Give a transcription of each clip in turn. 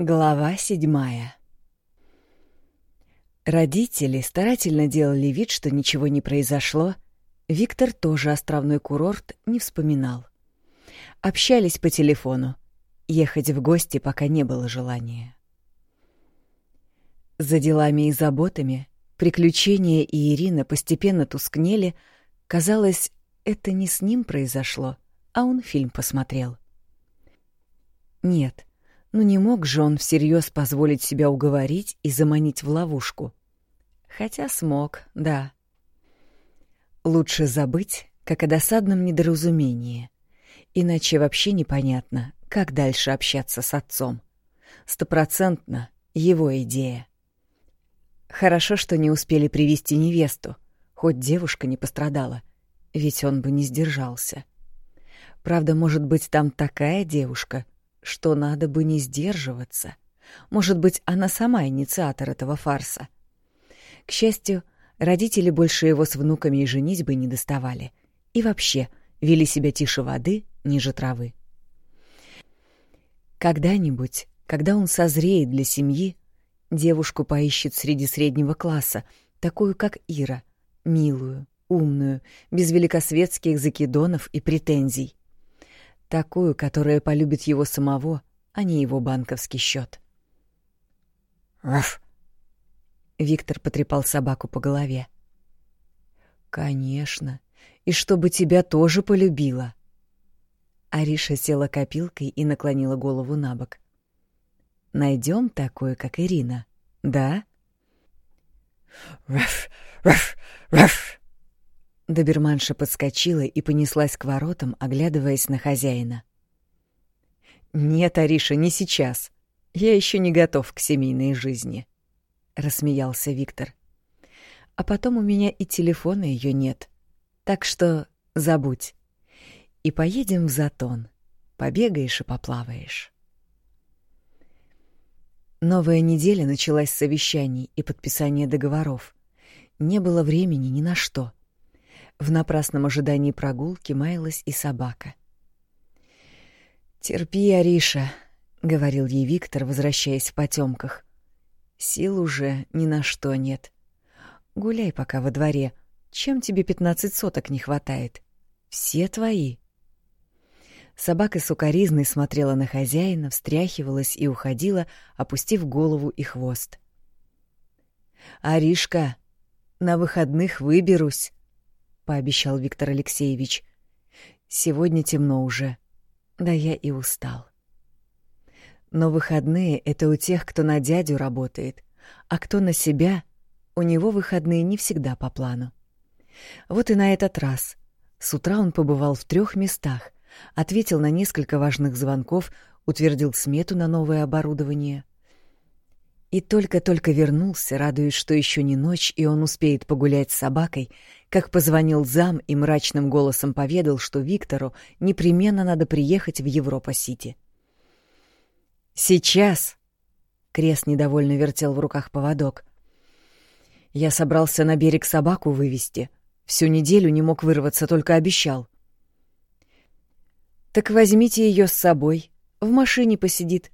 Глава седьмая Родители старательно делали вид, что ничего не произошло. Виктор тоже островной курорт не вспоминал. Общались по телефону. Ехать в гости пока не было желания. За делами и заботами приключения и Ирина постепенно тускнели. Казалось, это не с ним произошло, а он фильм посмотрел. Нет — но не мог же он всерьез позволить себя уговорить и заманить в ловушку. Хотя смог, да. Лучше забыть, как о досадном недоразумении. Иначе вообще непонятно, как дальше общаться с отцом. Стопроцентно его идея. Хорошо, что не успели привести невесту, хоть девушка не пострадала, ведь он бы не сдержался. Правда, может быть, там такая девушка, что надо бы не сдерживаться. Может быть, она сама инициатор этого фарса. К счастью, родители больше его с внуками и женитьбы не доставали. И вообще вели себя тише воды, ниже травы. Когда-нибудь, когда он созреет для семьи, девушку поищет среди среднего класса, такую, как Ира, милую, умную, без великосветских закидонов и претензий. Такую, которая полюбит его самого, а не его банковский счет. «Раф!» Виктор потрепал собаку по голове. «Конечно. И чтобы тебя тоже полюбила». Ариша села копилкой и наклонила голову на бок. Найдем такую, как Ирина, да?» «Раф! Раф! Раф!» Доберманша подскочила и понеслась к воротам, оглядываясь на хозяина. «Нет, Ариша, не сейчас. Я еще не готов к семейной жизни», — рассмеялся Виктор. «А потом у меня и телефона ее нет. Так что забудь. И поедем в Затон. Побегаешь и поплаваешь». Новая неделя началась с совещаний и подписания договоров. Не было времени ни на что — в напрасном ожидании прогулки маялась и собака. «Терпи, Ариша», — говорил ей Виктор, возвращаясь в потемках. «Сил уже ни на что нет. Гуляй пока во дворе. Чем тебе пятнадцать соток не хватает? Все твои». Собака сукоризной смотрела на хозяина, встряхивалась и уходила, опустив голову и хвост. «Аришка, на выходных выберусь», — пообещал Виктор Алексеевич. «Сегодня темно уже. Да я и устал». Но выходные — это у тех, кто на дядю работает, а кто на себя, у него выходные не всегда по плану. Вот и на этот раз. С утра он побывал в трех местах, ответил на несколько важных звонков, утвердил смету на новое оборудование — и только-только вернулся, радуясь, что еще не ночь, и он успеет погулять с собакой, как позвонил зам и мрачным голосом поведал, что Виктору непременно надо приехать в Европа-Сити. «Сейчас!» — Крест недовольно вертел в руках поводок. «Я собрался на берег собаку вывести. Всю неделю не мог вырваться, только обещал». «Так возьмите ее с собой. В машине посидит.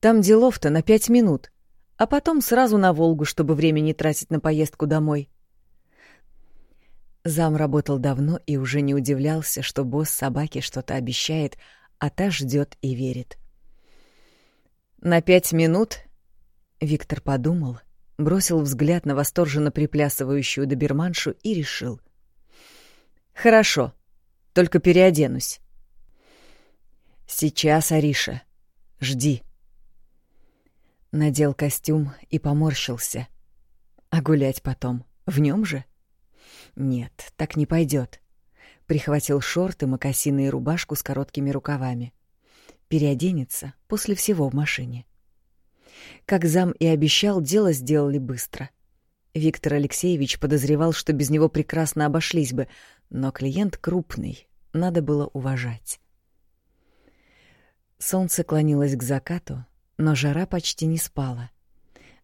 Там делов-то на пять минут», а потом сразу на Волгу, чтобы время не тратить на поездку домой. Зам работал давно и уже не удивлялся, что босс собаке что-то обещает, а та ждет и верит. «На пять минут?» — Виктор подумал, бросил взгляд на восторженно приплясывающую доберманшу и решил. «Хорошо, только переоденусь». «Сейчас, Ариша. Жди». Надел костюм и поморщился. А гулять потом в нем же? Нет, так не пойдет. Прихватил шорты, мокасины и рубашку с короткими рукавами. Переоденется после всего в машине. Как зам и обещал, дело сделали быстро. Виктор Алексеевич подозревал, что без него прекрасно обошлись бы, но клиент крупный, надо было уважать. Солнце клонилось к закату, но жара почти не спала.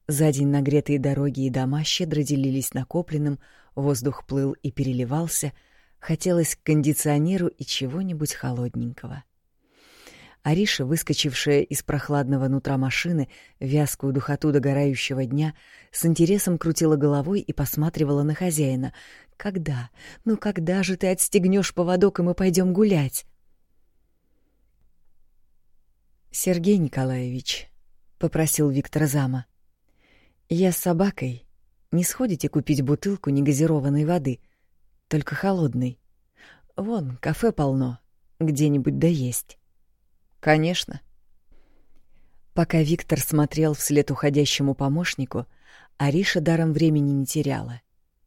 За день нагретые дороги и дома щедро делились накопленным, воздух плыл и переливался, хотелось к кондиционеру и чего-нибудь холодненького. Ариша, выскочившая из прохладного нутра машины, вязкую духоту догорающего дня, с интересом крутила головой и посматривала на хозяина. «Когда? Ну когда же ты отстегнешь поводок, и мы пойдем гулять?» «Сергей Николаевич», — попросил Виктор Зама, — «я с собакой. Не сходите купить бутылку негазированной воды, только холодной? Вон, кафе полно, где-нибудь да есть». «Конечно». Пока Виктор смотрел вслед уходящему помощнику, Ариша даром времени не теряла.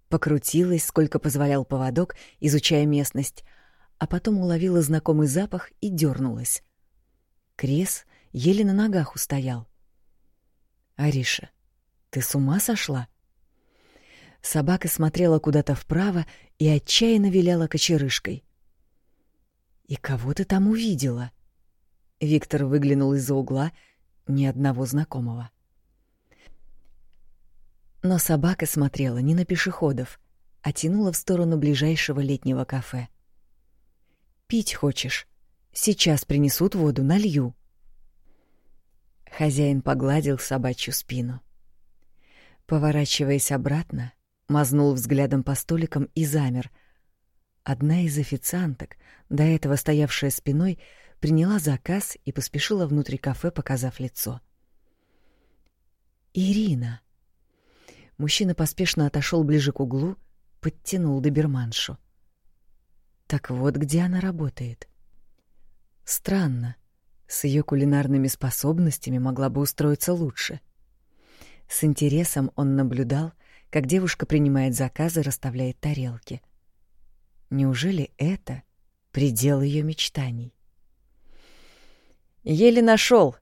Покрутилась, сколько позволял поводок, изучая местность, а потом уловила знакомый запах и дернулась. Крес еле на ногах устоял. «Ариша, ты с ума сошла?» Собака смотрела куда-то вправо и отчаянно виляла кочерышкой. «И кого ты там увидела?» Виктор выглянул из-за угла, ни одного знакомого. Но собака смотрела не на пешеходов, а тянула в сторону ближайшего летнего кафе. «Пить хочешь? Сейчас принесут воду, налью». Хозяин погладил собачью спину. Поворачиваясь обратно, мазнул взглядом по столикам и замер. Одна из официанток, до этого стоявшая спиной, приняла заказ и поспешила внутрь кафе, показав лицо. «Ирина!» Мужчина поспешно отошел ближе к углу, подтянул доберманшу. Так вот где она работает. Странно. С ее кулинарными способностями могла бы устроиться лучше. С интересом он наблюдал, как девушка принимает заказы, расставляет тарелки. Неужели это предел ее мечтаний? Еле нашел.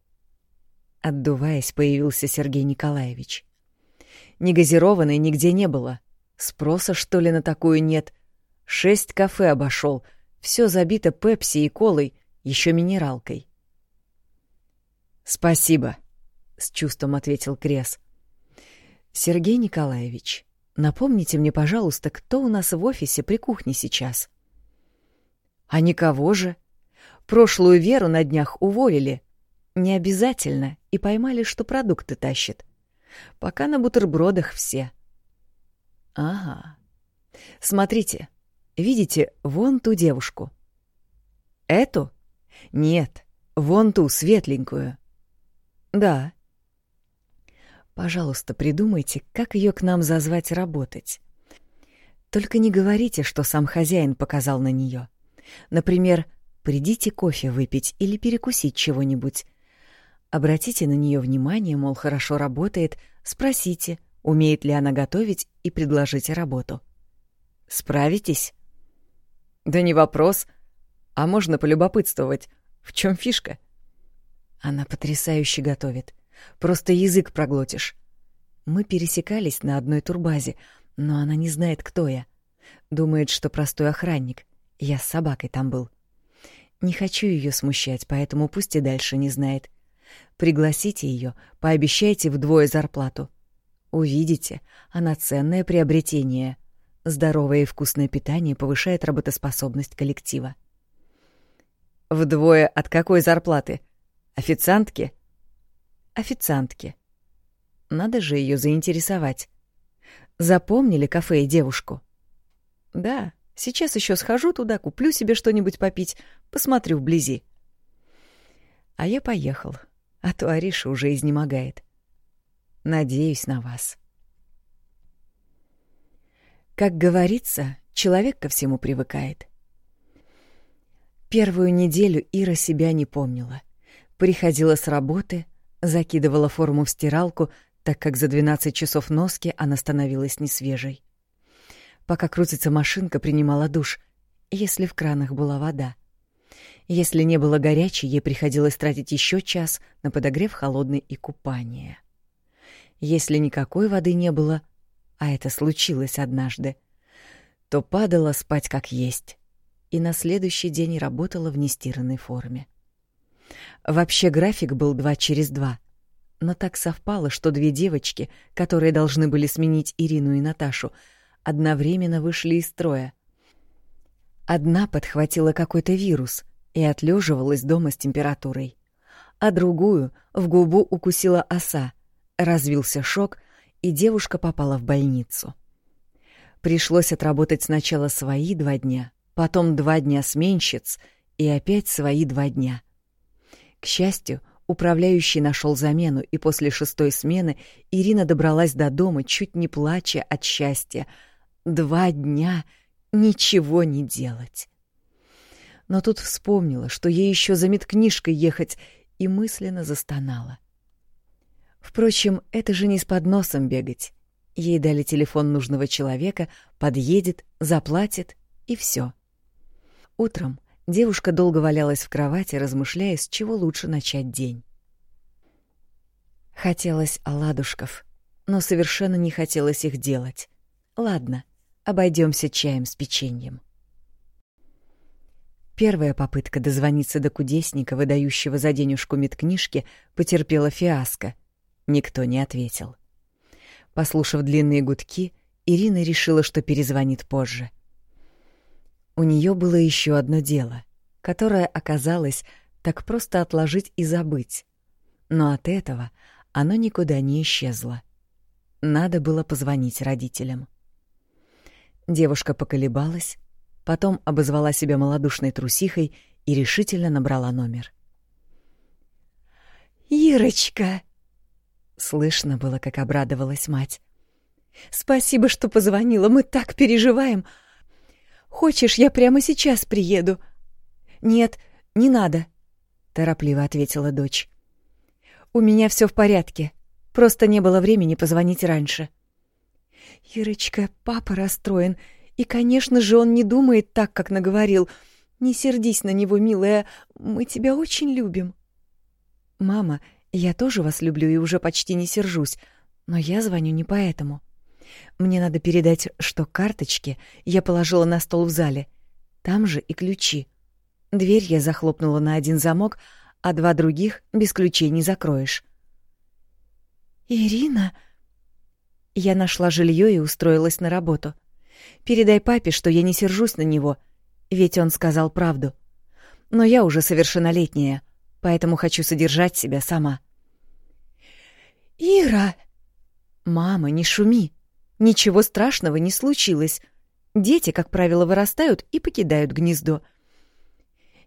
Отдуваясь, появился Сергей Николаевич. Негазированной нигде не было. Спроса, что ли, на такую нет. Шесть кафе обошел, все забито пепси и колой, еще минералкой. Спасибо, с чувством ответил Крес. Сергей Николаевич, напомните мне, пожалуйста, кто у нас в офисе при кухне сейчас? А никого же, Прошлую Веру на днях уволили. Не обязательно, и поймали, что продукты тащит. Пока на бутербродах все. Ага. Смотрите, видите вон ту девушку? Эту? Нет, вон ту светленькую. Да. Пожалуйста, придумайте, как ее к нам зазвать работать. Только не говорите, что сам хозяин показал на нее. Например, Придите кофе выпить или перекусить чего-нибудь. Обратите на нее внимание, мол, хорошо работает, спросите, умеет ли она готовить, и предложите работу. Справитесь? Да не вопрос. А можно полюбопытствовать, в чем фишка? Она потрясающе готовит. Просто язык проглотишь. Мы пересекались на одной турбазе, но она не знает, кто я. Думает, что простой охранник. Я с собакой там был. Не хочу ее смущать, поэтому пусть и дальше не знает. Пригласите ее, пообещайте вдвое зарплату. Увидите, она ценное приобретение. Здоровое и вкусное питание повышает работоспособность коллектива. Вдвое от какой зарплаты? Официантки? Официантки. Надо же ее заинтересовать. Запомнили кафе и девушку? Да, Сейчас еще схожу туда, куплю себе что-нибудь попить, посмотрю вблизи. А я поехал, а то Ариша уже изнемогает. Надеюсь на вас. Как говорится, человек ко всему привыкает. Первую неделю Ира себя не помнила. Приходила с работы, закидывала форму в стиралку, так как за 12 часов носки она становилась несвежей. Пока крутится машинка, принимала душ, если в кранах была вода. Если не было горячей, ей приходилось тратить еще час на подогрев холодной и купание. Если никакой воды не было, а это случилось однажды, то падала спать как есть и на следующий день работала в нестиранной форме. Вообще график был два через два, но так совпало, что две девочки, которые должны были сменить Ирину и Наташу, одновременно вышли из строя. Одна подхватила какой-то вирус, и отлеживалась дома с температурой. А другую в губу укусила оса, развился шок, и девушка попала в больницу. Пришлось отработать сначала свои два дня, потом два дня сменщиц и опять свои два дня. К счастью, управляющий нашел замену, и после шестой смены Ирина добралась до дома, чуть не плача от счастья. Два дня ничего не делать. Но тут вспомнила, что ей еще за медкнижкой ехать, и мысленно застонала. Впрочем, это же не с подносом бегать. Ей дали телефон нужного человека, подъедет, заплатит, и все. Утром девушка долго валялась в кровати, размышляя, с чего лучше начать день. Хотелось оладушков, но совершенно не хотелось их делать. Ладно, обойдемся чаем с печеньем. Первая попытка дозвониться до кудесника, выдающего за денежку медкнижки, потерпела фиаско. Никто не ответил. Послушав длинные гудки, Ирина решила, что перезвонит позже. У нее было еще одно дело, которое оказалось так просто отложить и забыть. Но от этого оно никуда не исчезло. Надо было позвонить родителям. Девушка поколебалась, потом обозвала себя малодушной трусихой и решительно набрала номер. «Ирочка!» Слышно было, как обрадовалась мать. «Спасибо, что позвонила, мы так переживаем. Хочешь, я прямо сейчас приеду?» «Нет, не надо», — торопливо ответила дочь. «У меня все в порядке, просто не было времени позвонить раньше». «Ирочка, папа расстроен, и, конечно же, он не думает так, как наговорил. Не сердись на него, милая, мы тебя очень любим». «Мама, я тоже вас люблю и уже почти не сержусь, но я звоню не поэтому. Мне надо передать, что карточки я положила на стол в зале. Там же и ключи. Дверь я захлопнула на один замок, а два других без ключей не закроешь. «Ирина...» Я нашла жилье и устроилась на работу. Передай папе, что я не сержусь на него, ведь он сказал правду. Но я уже совершеннолетняя, поэтому хочу содержать себя сама. «Ира!» «Мама, не шуми. Ничего страшного не случилось. Дети, как правило, вырастают и покидают гнездо.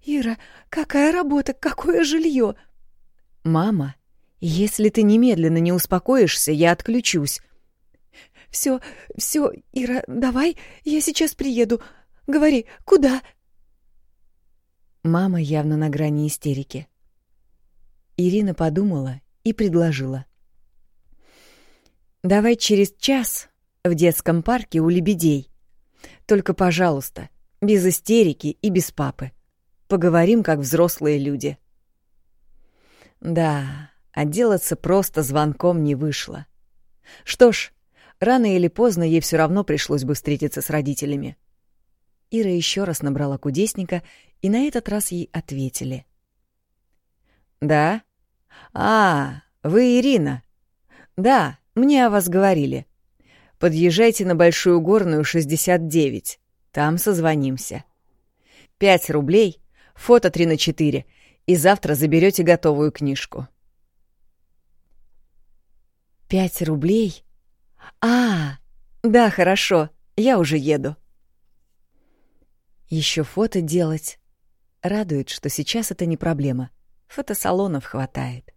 «Ира, какая работа, какое жилье?» «Мама, если ты немедленно не успокоишься, я отключусь». «Все, все, Ира, давай, я сейчас приеду. Говори, куда?» Мама явно на грани истерики. Ирина подумала и предложила. Давай через час в детском парке у лебедей. Только, пожалуйста, без истерики и без папы. Поговорим, как взрослые люди. Да, отделаться просто звонком не вышло. Что ж, рано или поздно ей все равно пришлось бы встретиться с родителями. Ира еще раз набрала кудесника, и на этот раз ей ответили. «Да? А, вы Ирина? Да, мне о вас говорили. Подъезжайте на Большую Горную, 69. Там созвонимся. Пять рублей, фото 3 на 4, и завтра заберете готовую книжку. Пять рублей? А, да, хорошо, я уже еду. Еще фото делать. Радует, что сейчас это не проблема. Фотосалонов хватает.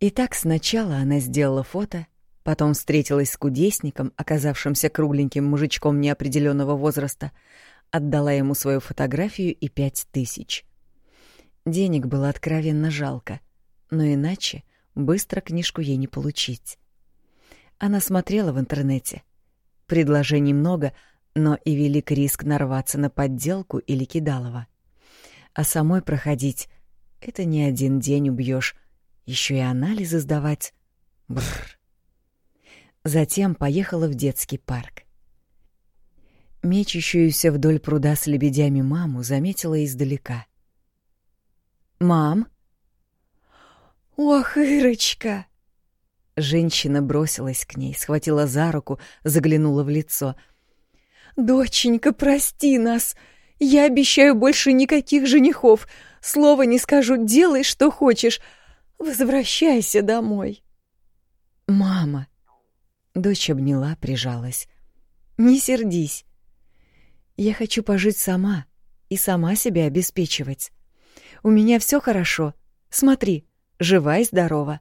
Итак, сначала она сделала фото, потом встретилась с кудесником, оказавшимся кругленьким мужичком неопределенного возраста, отдала ему свою фотографию и пять тысяч. Денег было откровенно жалко, но иначе быстро книжку ей не получить. Она смотрела в интернете. Предложений много, но и велик риск нарваться на подделку или кидалово. А самой проходить — это не один день убьешь, еще и анализы сдавать. Бррр. Затем поехала в детский парк. Мечущуюся вдоль пруда с лебедями маму заметила издалека. «Мам?» «Ох, Ирочка!» Женщина бросилась к ней, схватила за руку, заглянула в лицо. «Доченька, прости нас! Я обещаю больше никаких женихов. Слова не скажу, делай, что хочешь. Возвращайся домой. Мама. Дочь обняла, прижалась. Не сердись. Я хочу пожить сама и сама себя обеспечивать. У меня все хорошо. Смотри, жива и здорова.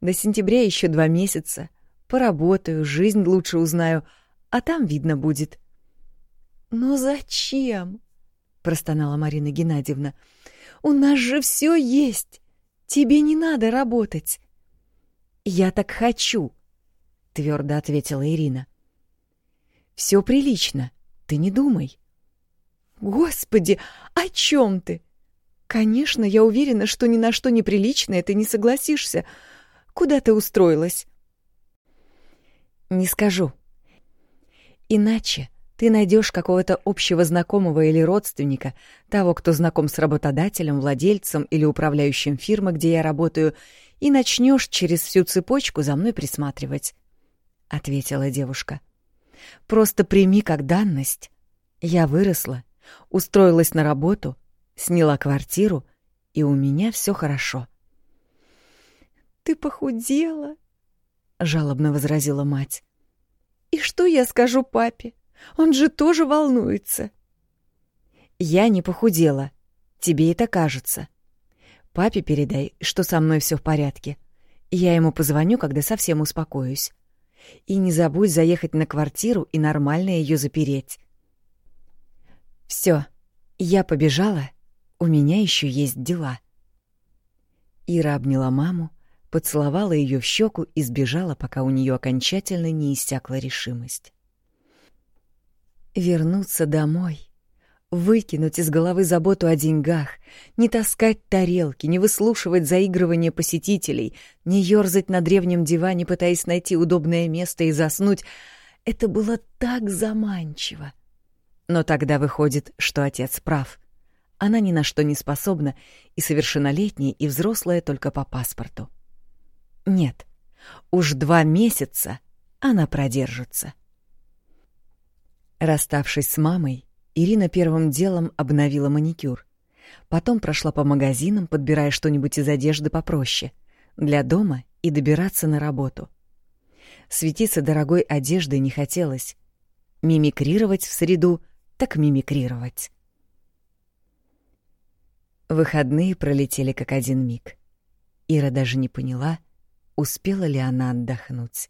До сентября еще два месяца. Поработаю, жизнь лучше узнаю, а там видно будет. «Но зачем?» — простонала Марина Геннадьевна. «У нас же все есть. Тебе не надо работать». «Я так хочу», — твердо ответила Ирина. «Все прилично, ты не думай». «Господи, о чем ты?» «Конечно, я уверена, что ни на что неприличное ты не согласишься. Куда ты устроилась?» «Не скажу. Иначе ты найдешь какого-то общего знакомого или родственника, того, кто знаком с работодателем, владельцем или управляющим фирмы, где я работаю, и начнешь через всю цепочку за мной присматривать», — ответила девушка. «Просто прими как данность. Я выросла, устроилась на работу, сняла квартиру, и у меня все хорошо. «Ты похудела», — жалобно возразила мать. «И что я скажу папе? Он же тоже волнуется». «Я не похудела. Тебе это кажется. Папе передай, что со мной все в порядке. Я ему позвоню, когда совсем успокоюсь. И не забудь заехать на квартиру и нормально ее запереть. Все, я побежала, у меня еще есть дела. Ира обняла маму, поцеловала ее в щеку и сбежала, пока у нее окончательно не иссякла решимость. Вернуться домой, выкинуть из головы заботу о деньгах, не таскать тарелки, не выслушивать заигрывания посетителей, не ерзать на древнем диване, пытаясь найти удобное место и заснуть — это было так заманчиво. Но тогда выходит, что отец прав. Она ни на что не способна, и совершеннолетняя, и взрослая только по паспорту. Нет, уж два месяца она продержится. Расставшись с мамой, Ирина первым делом обновила маникюр. Потом прошла по магазинам, подбирая что-нибудь из одежды попроще, для дома и добираться на работу. Светиться дорогой одеждой не хотелось. Мимикрировать в среду так мимикрировать. Выходные пролетели как один миг. Ира даже не поняла, успела ли она отдохнуть.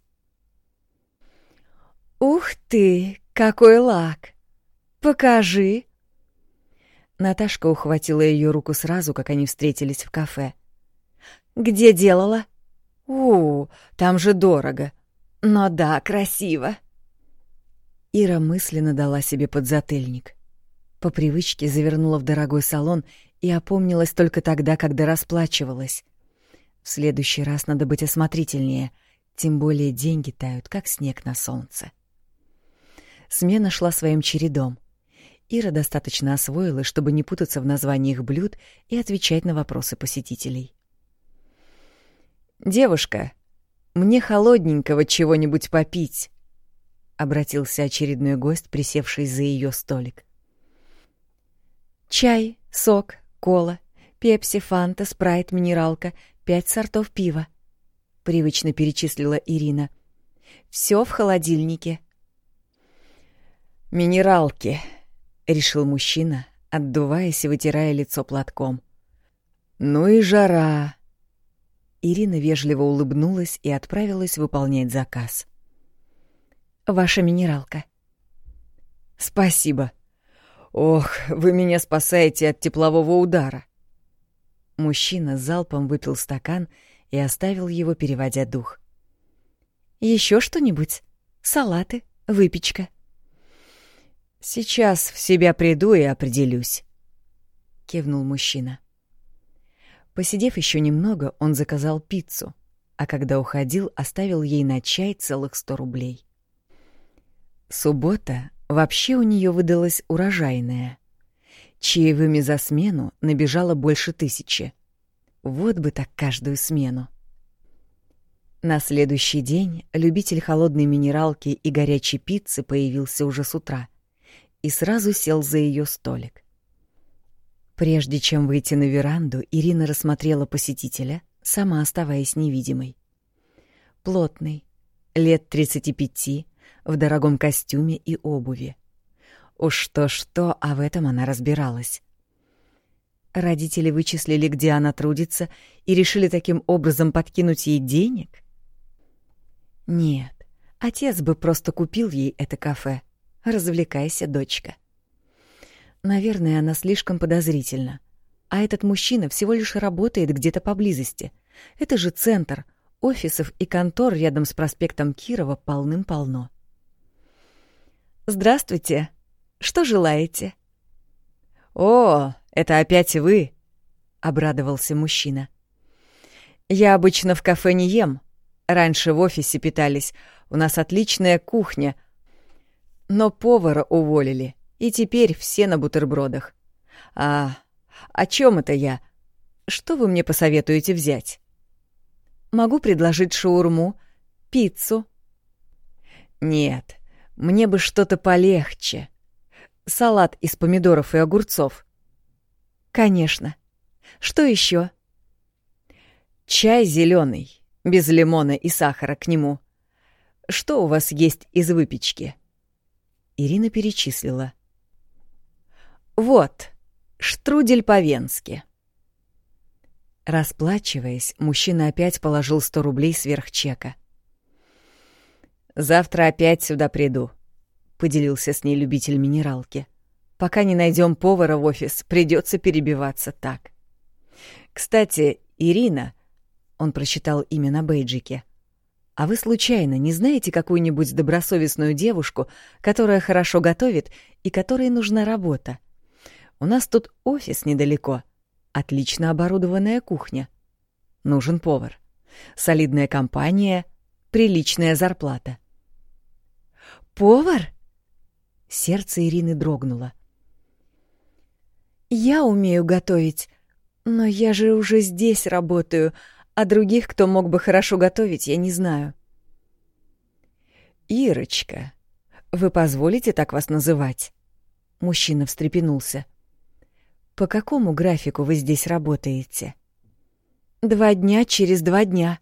«Ух ты, какой лак! Покажи!» Наташка ухватила ее руку сразу, как они встретились в кафе. «Где делала?» «У, там же дорого. Но да, красиво!» Ира мысленно дала себе подзатыльник. По привычке завернула в дорогой салон и опомнилась только тогда, когда расплачивалась. В следующий раз надо быть осмотрительнее, тем более деньги тают, как снег на солнце. Смена шла своим чередом. Ира достаточно освоилась, чтобы не путаться в названиях блюд и отвечать на вопросы посетителей. «Девушка, мне холодненького чего-нибудь попить», обратился очередной гость, присевший за ее столик. Чай, сок, кола, пепси, фанта, спрайт, минералка, пять сортов пива, привычно перечислила Ирина. Все в холодильнике. Минералки, решил мужчина, отдуваясь и вытирая лицо платком. Ну и жара. Ирина вежливо улыбнулась и отправилась выполнять заказ ваша минералка. Спасибо. Ох, вы меня спасаете от теплового удара. Мужчина залпом выпил стакан и оставил его, переводя дух. Еще что-нибудь? Салаты, выпечка. Сейчас в себя приду и определюсь, кивнул мужчина. Посидев еще немного, он заказал пиццу, а когда уходил, оставил ей на чай целых сто рублей. Суббота вообще у нее выдалась урожайная. Чаевыми за смену набежало больше тысячи. Вот бы так каждую смену. На следующий день любитель холодной минералки и горячей пиццы появился уже с утра. И сразу сел за ее столик. Прежде чем выйти на веранду, Ирина рассмотрела посетителя, сама оставаясь невидимой. Плотный, лет 35, в дорогом костюме и обуви. Уж что-что, а в этом она разбиралась. Родители вычислили, где она трудится, и решили таким образом подкинуть ей денег? Нет, отец бы просто купил ей это кафе. Развлекайся, дочка. Наверное, она слишком подозрительна. А этот мужчина всего лишь работает где-то поблизости. Это же центр. Офисов и контор рядом с проспектом Кирова полным-полно. «Здравствуйте. Что желаете?» «О, это опять вы?» — обрадовался мужчина. «Я обычно в кафе не ем. Раньше в офисе питались. У нас отличная кухня. Но повара уволили, и теперь все на бутербродах. А о чем это я? Что вы мне посоветуете взять?» «Могу предложить шаурму, пиццу». «Нет, мне бы что-то полегче. Салат из помидоров и огурцов». Конечно. Что еще? Чай зеленый, без лимона и сахара к нему. Что у вас есть из выпечки? Ирина перечислила. Вот, штрудель по-венски. Расплачиваясь, мужчина опять положил сто рублей сверх чека. «Завтра опять сюда приду», — поделился с ней любитель минералки. Пока не найдем повара в офис, придется перебиваться так. Кстати, Ирина, он прочитал имя на бейджике. А вы случайно не знаете какую-нибудь добросовестную девушку, которая хорошо готовит и которой нужна работа? У нас тут офис недалеко. Отлично оборудованная кухня. Нужен повар. Солидная компания, приличная зарплата. Повар? Сердце Ирины дрогнуло. Я умею готовить, но я же уже здесь работаю, а других, кто мог бы хорошо готовить, я не знаю. Ирочка, вы позволите так вас называть? Мужчина встрепенулся. По какому графику вы здесь работаете? Два дня через два дня,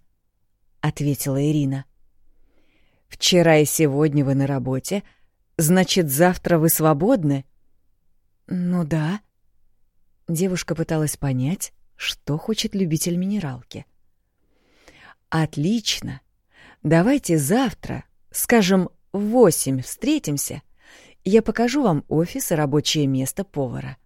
ответила Ирина. Вчера и сегодня вы на работе, значит, завтра вы свободны? Ну да. Девушка пыталась понять, что хочет любитель минералки. «Отлично. Давайте завтра, скажем, в восемь встретимся. Я покажу вам офис и рабочее место повара.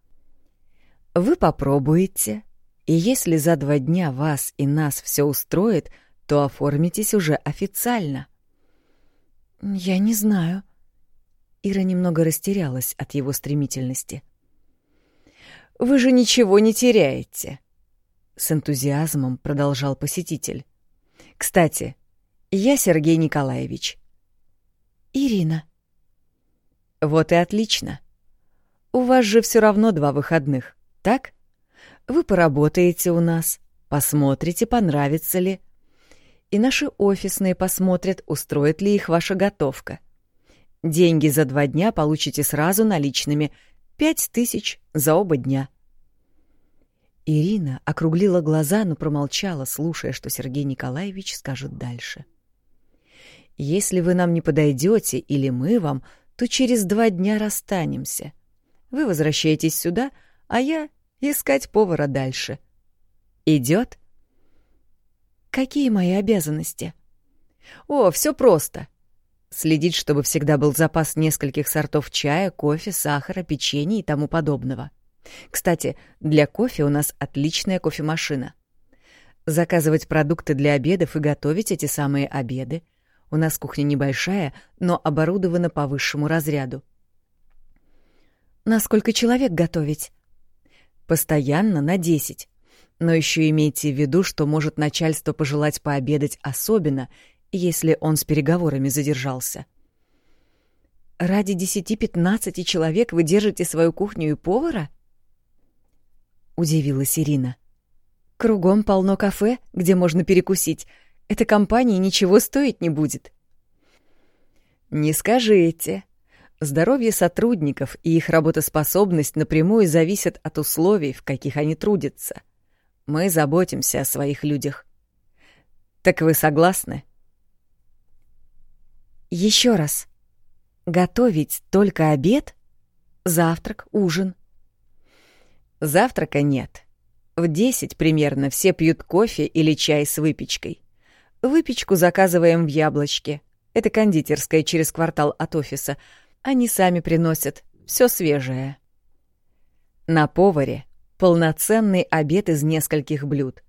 Вы попробуете, и если за два дня вас и нас все устроит, то оформитесь уже официально». «Я не знаю». Ира немного растерялась от его стремительности. — вы же ничего не теряете. С энтузиазмом продолжал посетитель. Кстати, я Сергей Николаевич. Ирина. Вот и отлично. У вас же все равно два выходных, так? Вы поработаете у нас, посмотрите, понравится ли. И наши офисные посмотрят, устроит ли их ваша готовка. Деньги за два дня получите сразу наличными — Пять тысяч за оба дня. Ирина округлила глаза, но промолчала, слушая, что Сергей Николаевич скажет дальше. «Если вы нам не подойдете или мы вам, то через два дня расстанемся. Вы возвращаетесь сюда, а я искать повара дальше. Идет? Какие мои обязанности? О, все просто. Следить, чтобы всегда был запас нескольких сортов чая, кофе, сахара, печенья и тому подобного. Кстати, для кофе у нас отличная кофемашина. Заказывать продукты для обедов и готовить эти самые обеды. У нас кухня небольшая, но оборудована по высшему разряду. На сколько человек готовить? Постоянно на 10. Но еще имейте в виду, что может начальство пожелать пообедать особенно, если он с переговорами задержался. «Ради десяти-пятнадцати человек вы держите свою кухню и повара?» — удивилась Ирина. «Кругом полно кафе, где можно перекусить. Эта компания ничего стоить не будет». «Не скажите. Здоровье сотрудников и их работоспособность напрямую зависят от условий, в каких они трудятся. Мы заботимся о своих людях. Так вы согласны? Еще раз. Готовить только обед? Завтрак, ужин? Завтрака нет. В десять примерно все пьют кофе или чай с выпечкой. Выпечку заказываем в яблочке. Это кондитерская через квартал от офиса — они сами приносят все свежее. На поваре полноценный обед из нескольких блюд.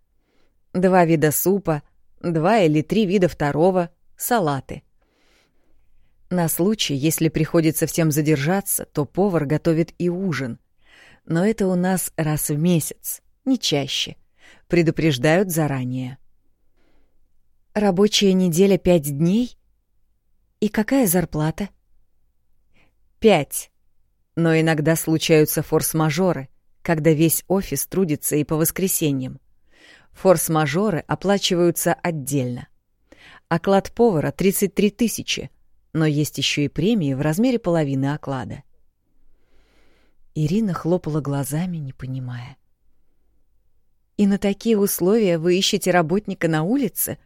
Два вида супа, два или три вида второго, салаты. На случай, если приходится всем задержаться, то повар готовит и ужин. Но это у нас раз в месяц, не чаще. Предупреждают заранее. Рабочая неделя пять дней? И какая зарплата? — Пять. Но иногда случаются форс-мажоры, когда весь офис трудится и по воскресеньям. Форс-мажоры оплачиваются отдельно. Оклад повара — 33 тысячи, но есть еще и премии в размере половины оклада. Ирина хлопала глазами, не понимая. «И на такие условия вы ищете работника на улице?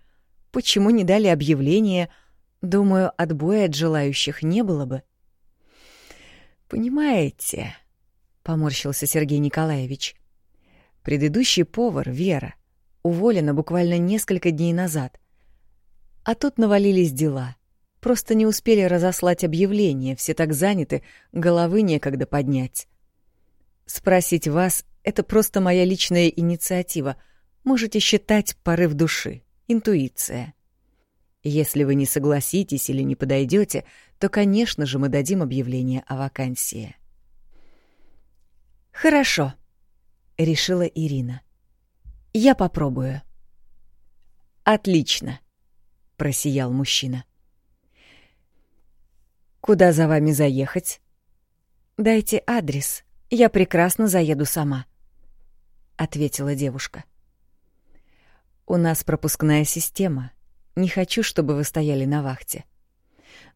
Почему не дали объявление? Думаю, отбоя от желающих не было бы». «Понимаете», — поморщился Сергей Николаевич, — «предыдущий повар, Вера, уволена буквально несколько дней назад. А тут навалились дела. Просто не успели разослать объявление, все так заняты, головы некогда поднять. Спросить вас — это просто моя личная инициатива. Можете считать порыв души, интуиция. Если вы не согласитесь или не подойдете, то, конечно же, мы дадим объявление о вакансии. Хорошо, решила Ирина. Я попробую. Отлично, просиял мужчина. Куда за вами заехать? Дайте адрес. Я прекрасно заеду сама, ответила девушка. У нас пропускная система. Не хочу, чтобы вы стояли на вахте.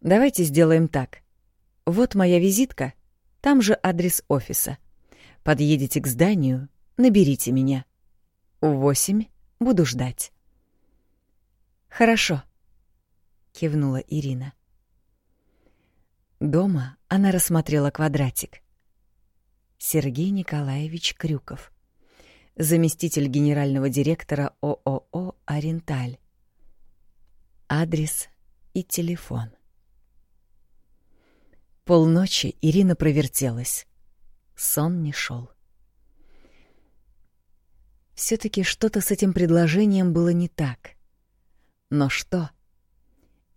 Давайте сделаем так. Вот моя визитка, там же адрес офиса. Подъедете к зданию, наберите меня. В восемь буду ждать. Хорошо, кивнула Ирина. Дома она рассмотрела квадратик. Сергей Николаевич Крюков, заместитель генерального директора ООО «Оренталь», адрес и телефон. Полночи Ирина провертелась. Сон не шел. Все-таки что-то с этим предложением было не так. Но что?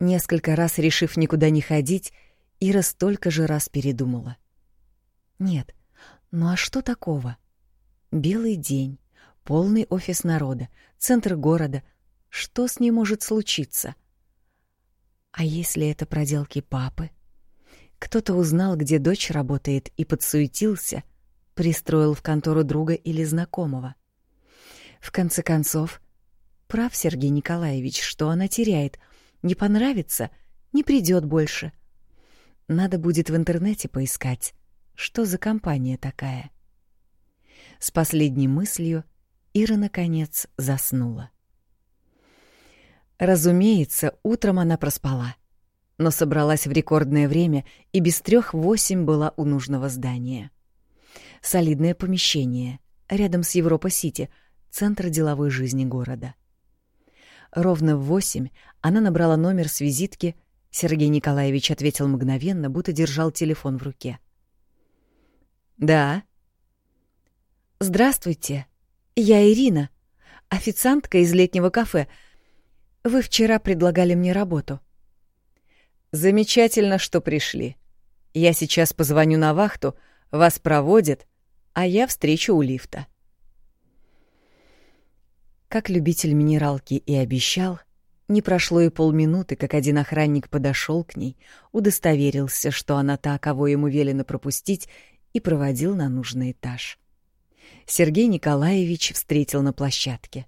Несколько раз решив никуда не ходить, Ира столько же раз передумала. Нет, ну а что такого? Белый день, полный офис народа, центр города. Что с ней может случиться? А если это проделки папы? Кто-то узнал, где дочь работает, и подсуетился, пристроил в контору друга или знакомого. В конце концов, прав Сергей Николаевич, что она теряет. Не понравится — не придет больше. Надо будет в интернете поискать, что за компания такая. С последней мыслью Ира, наконец, заснула. Разумеется, утром она проспала, но собралась в рекордное время и без трех восемь была у нужного здания. Солидное помещение, рядом с Европа-Сити, центр деловой жизни города. Ровно в восемь она набрала номер с визитки, Сергей Николаевич ответил мгновенно, будто держал телефон в руке. «Да». «Здравствуйте, я Ирина, официантка из летнего кафе — вы вчера предлагали мне работу. Замечательно, что пришли. Я сейчас позвоню на вахту, вас проводят, а я встречу у лифта. Как любитель минералки и обещал, не прошло и полминуты, как один охранник подошел к ней, удостоверился, что она та, кого ему велено пропустить, и проводил на нужный этаж. Сергей Николаевич встретил на площадке.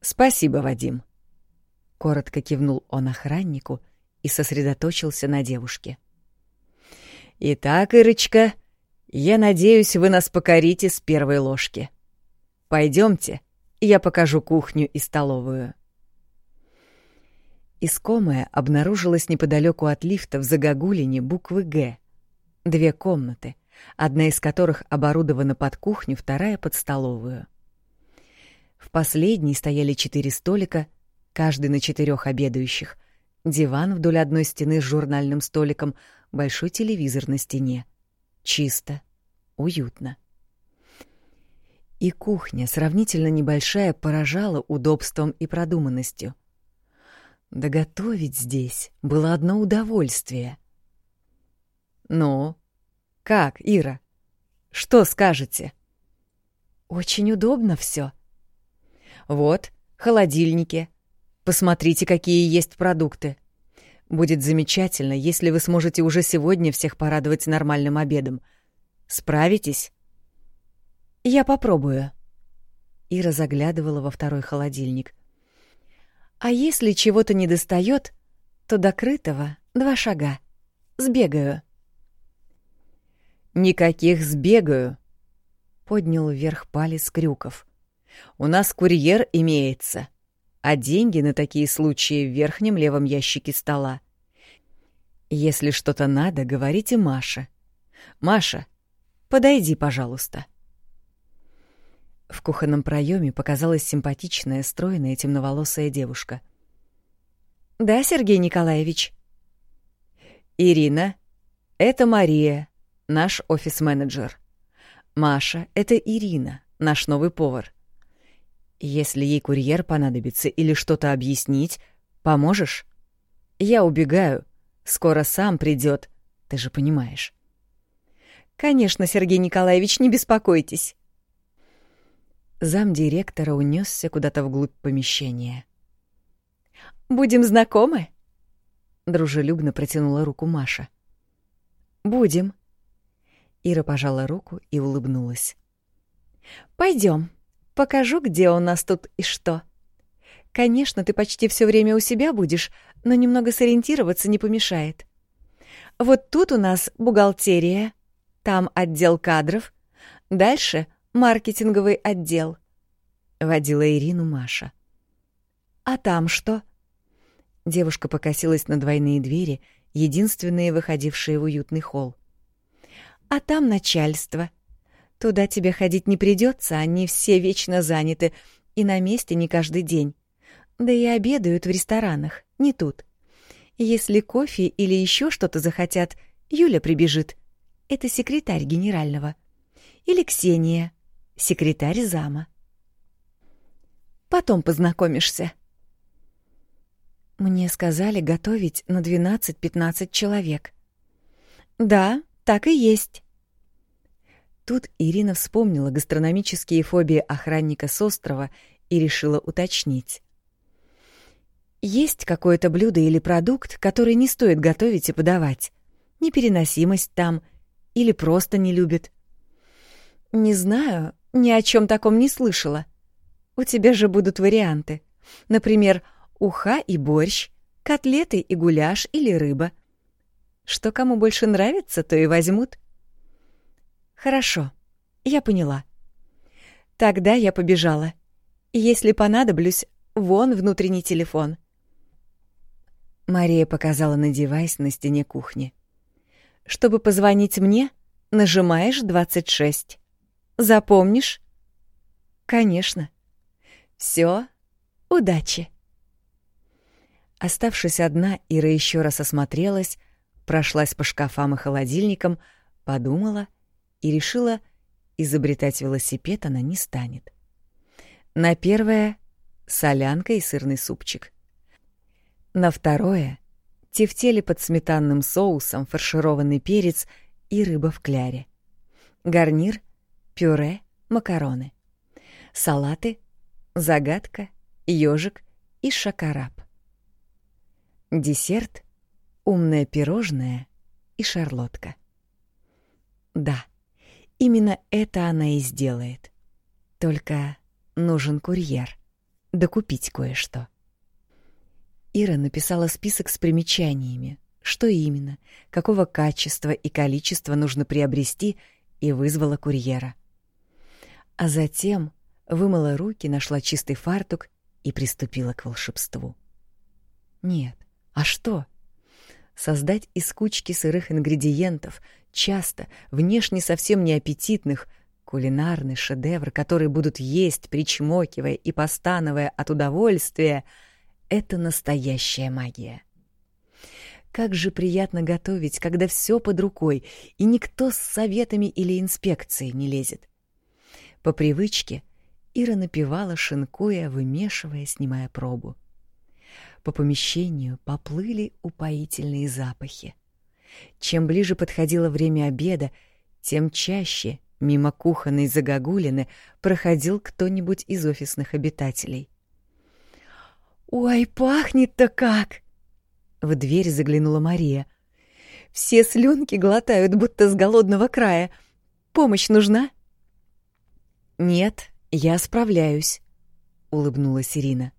«Спасибо, Вадим», — коротко кивнул он охраннику и сосредоточился на девушке. Итак, Ирочка, я надеюсь, вы нас покорите с первой ложки. Пойдемте, я покажу кухню и столовую. Искомая обнаружилась неподалеку от лифта в загогулине буквы «Г». Две комнаты, одна из которых оборудована под кухню, вторая — под столовую. В последней стояли четыре столика, каждый на четырех обедающих, диван вдоль одной стены с журнальным столиком, большой телевизор на стене. Чисто, уютно. И кухня, сравнительно небольшая, поражала удобством и продуманностью. Да готовить здесь было одно удовольствие. «Ну, как, Ира? Что скажете?» «Очень удобно все. «Вот, холодильники. Посмотрите, какие есть продукты. Будет замечательно, если вы сможете уже сегодня всех порадовать нормальным обедом. Справитесь?» «Я попробую». Ира заглядывала во второй холодильник. «А если чего-то не достает, то до крытого два шага. Сбегаю». «Никаких сбегаю», — поднял вверх палец Крюков. «У нас курьер имеется, а деньги на такие случаи в верхнем левом ящике стола. Если что-то надо, говорите Маше. Маша, подойди, пожалуйста». В кухонном проеме показалась симпатичная, стройная, темноволосая девушка. «Да, Сергей Николаевич?» «Ирина, это Мария, наш офис-менеджер. Маша — это Ирина, наш новый повар. Если ей курьер понадобится или что-то объяснить, поможешь? Я убегаю. Скоро сам придет, ты же понимаешь». «Конечно, Сергей Николаевич, не беспокойтесь». Зам директора унесся куда-то вглубь помещения. «Будем знакомы?» — дружелюбно протянула руку Маша. «Будем». Ира пожала руку и улыбнулась. Пойдем, покажу, где у нас тут и что. Конечно, ты почти все время у себя будешь, но немного сориентироваться не помешает. Вот тут у нас бухгалтерия, там отдел кадров, дальше маркетинговый отдел», — водила Ирину Маша. «А там что?» Девушка покосилась на двойные двери, единственные выходившие в уютный холл. «А там начальство. Туда тебе ходить не придется, они все вечно заняты, и на месте не каждый день. Да и обедают в ресторанах, не тут. Если кофе или еще что-то захотят, Юля прибежит. Это секретарь генерального. Или Ксения, секретарь зама. Потом познакомишься. Мне сказали готовить на 12-15 человек. Да, так и есть. Тут Ирина вспомнила гастрономические фобии охранника с острова и решила уточнить. Есть какое-то блюдо или продукт, который не стоит готовить и подавать? Непереносимость там или просто не любит? Не знаю, ни о чем таком не слышала. У тебя же будут варианты. Например, уха и борщ, котлеты и гуляш или рыба. Что кому больше нравится, то и возьмут. Хорошо, я поняла. Тогда я побежала. Если понадоблюсь, вон внутренний телефон. Мария показала на девайс на стене кухни. Чтобы позвонить мне, нажимаешь 26. Запомнишь? Конечно. Все, удачи. Оставшись одна, Ира еще раз осмотрелась, прошлась по шкафам и холодильникам, подумала и решила, изобретать велосипед она не станет. На первое — солянка и сырный супчик. На второе — тефтели под сметанным соусом, фаршированный перец и рыба в кляре. Гарнир — пюре, макароны. Салаты, загадка, ежик и шакарап. Десерт — умное пирожное и шарлотка. Да, именно это она и сделает. Только нужен курьер, докупить кое-что. Ира написала список с примечаниями, что именно, какого качества и количества нужно приобрести, и вызвала курьера. А затем вымыла руки, нашла чистый фартук и приступила к волшебству. Нет, а что? Создать из кучки сырых ингредиентов, часто, внешне совсем неаппетитных, кулинарный шедевр, который будут есть, причмокивая и постановая от удовольствия, это настоящая магия. Как же приятно готовить, когда все под рукой, и никто с советами или инспекцией не лезет. По привычке Ира напевала, шинкуя, вымешивая, снимая пробу. По помещению поплыли упоительные запахи. Чем ближе подходило время обеда, тем чаще мимо кухонной загогулины проходил кто-нибудь из офисных обитателей. «Ой, пахнет-то как!» В дверь заглянула Мария. «Все слюнки глотают, будто с голодного края. Помощь нужна?» «Нет, я справляюсь», — улыбнулась Ирина.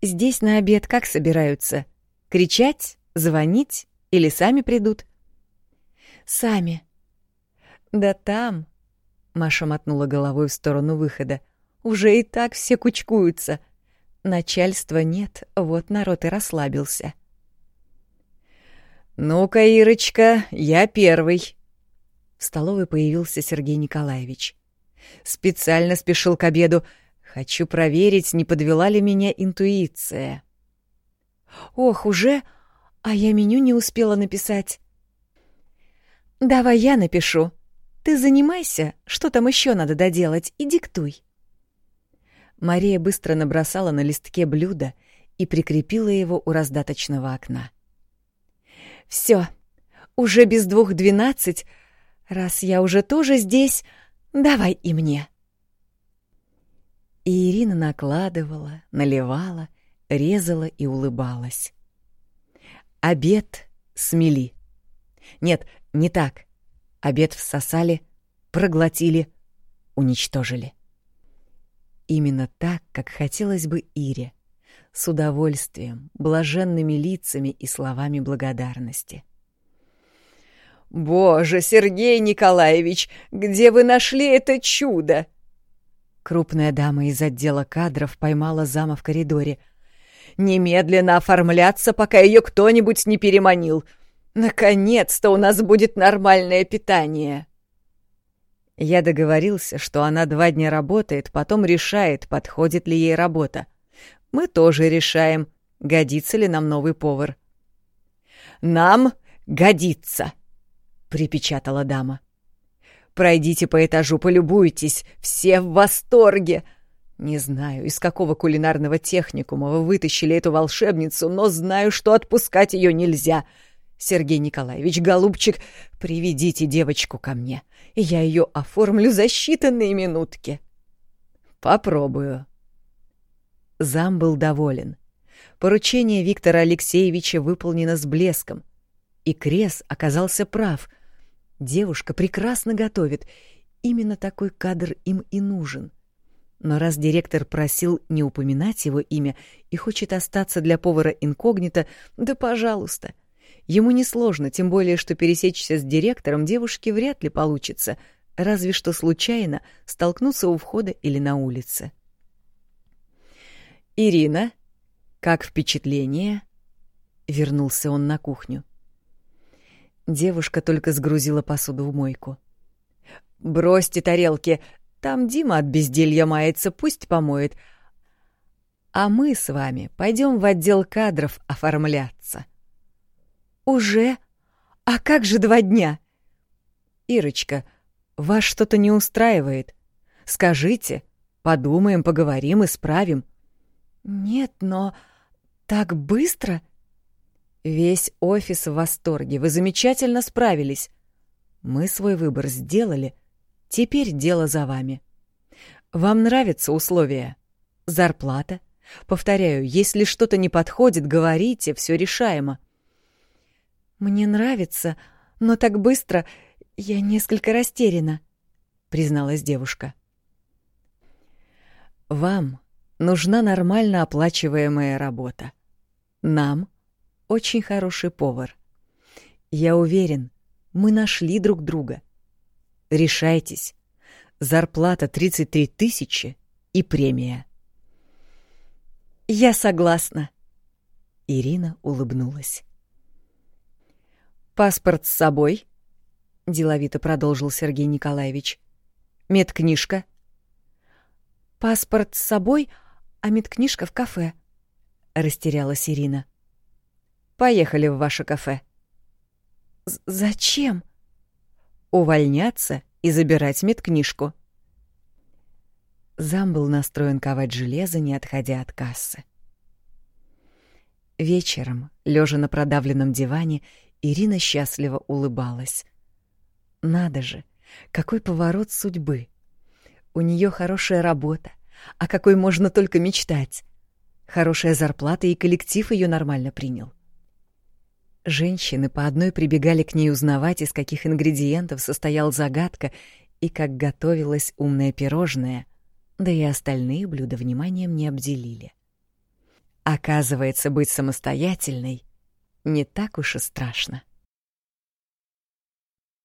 «Здесь на обед как собираются? Кричать, звонить или сами придут?» «Сами». «Да там», — Маша мотнула головой в сторону выхода, — «уже и так все кучкуются». Начальства нет, вот народ и расслабился. «Ну-ка, Ирочка, я первый!» В столовой появился Сергей Николаевич. «Специально спешил к обеду. Хочу проверить, не подвела ли меня интуиция». «Ох, уже? А я меню не успела написать». «Давай я напишу. Ты занимайся, что там еще надо доделать, и диктуй». Мария быстро набросала на листке блюдо и прикрепила его у раздаточного окна. «Все, уже без двух двенадцать. Раз я уже тоже здесь, давай и мне». И Ирина накладывала, наливала, резала и улыбалась. Обед смели. Нет, не так. Обед всосали, проглотили, уничтожили. Именно так, как хотелось бы Ире, с удовольствием, блаженными лицами и словами благодарности. «Боже, Сергей Николаевич, где вы нашли это чудо?» Крупная дама из отдела кадров поймала зама в коридоре. «Немедленно оформляться, пока ее кто-нибудь не переманил. Наконец-то у нас будет нормальное питание!» Я договорился, что она два дня работает, потом решает, подходит ли ей работа. Мы тоже решаем, годится ли нам новый повар. «Нам годится!» — припечатала дама. «Пройдите по этажу, полюбуйтесь, все в восторге!» Не знаю, из какого кулинарного техникума вы вытащили эту волшебницу, но знаю, что отпускать ее нельзя — Сергей Николаевич, голубчик, приведите девочку ко мне, я ее оформлю за считанные минутки. Попробую. Зам был доволен. Поручение Виктора Алексеевича выполнено с блеском. И Крес оказался прав. Девушка прекрасно готовит. Именно такой кадр им и нужен. Но раз директор просил не упоминать его имя и хочет остаться для повара инкогнито, да пожалуйста — Ему несложно, тем более, что пересечься с директором девушке вряд ли получится, разве что случайно столкнуться у входа или на улице. «Ирина, как впечатление?» — вернулся он на кухню. Девушка только сгрузила посуду в мойку. «Бросьте тарелки, там Дима от безделья мается, пусть помоет. А мы с вами пойдем в отдел кадров оформляться». «Уже? А как же два дня?» «Ирочка, вас что-то не устраивает. Скажите, подумаем, поговорим, исправим». «Нет, но так быстро?» «Весь офис в восторге, вы замечательно справились. Мы свой выбор сделали, теперь дело за вами. Вам нравятся условия? Зарплата?» Повторяю, если что-то не подходит, говорите, все решаемо. «Мне нравится, но так быстро я несколько растеряна», — призналась девушка. «Вам нужна нормально оплачиваемая работа. Нам — очень хороший повар. Я уверен, мы нашли друг друга. Решайтесь. Зарплата 33 тысячи и премия. Я согласна. Ирина улыбнулась. Паспорт с собой? деловито продолжил Сергей Николаевич. Медкнижка? Паспорт с собой, а медкнижка в кафе, растерялась Ирина. Поехали в ваше кафе. Зачем? Увольняться и забирать медкнижку. Зам был настроен ковать железо, не отходя от кассы. Вечером, лежа на продавленном диване, Ирина счастливо улыбалась. Надо же, какой поворот судьбы. У нее хорошая работа, о какой можно только мечтать. Хорошая зарплата и коллектив ее нормально принял. Женщины по одной прибегали к ней узнавать, из каких ингредиентов состоял загадка и как готовилось умное пирожное, да и остальные блюда вниманием не обделили. Оказывается, быть самостоятельной не так уж и страшно.